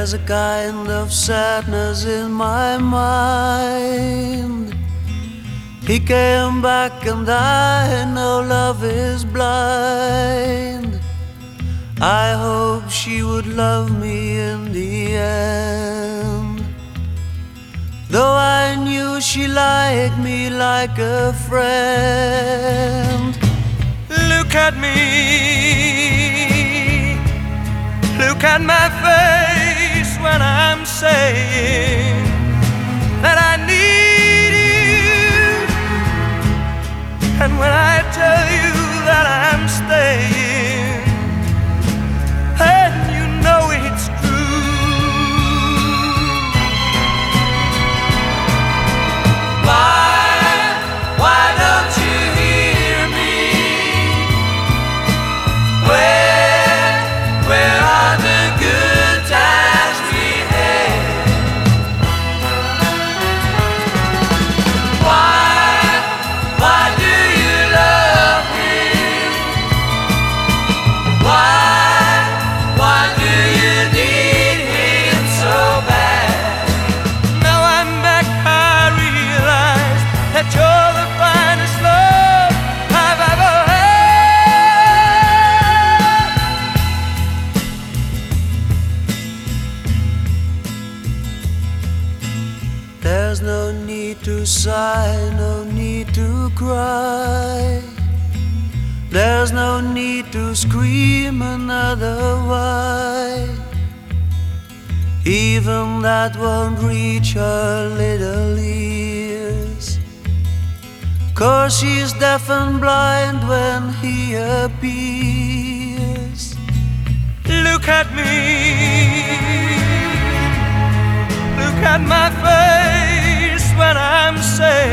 There's a kind of sadness in my mind. He came back, and I know love is blind. I hope she would love me in the end. Though I knew she liked me like a friend. Look at me. Look at my face saying that you're the finest love I've ever had. There's no need to sigh, no need to cry. There's no need to scream another why. Even that won't reach her little ears. Cause she's deaf and blind when he appears. Look at me. Look at my face when I'm saying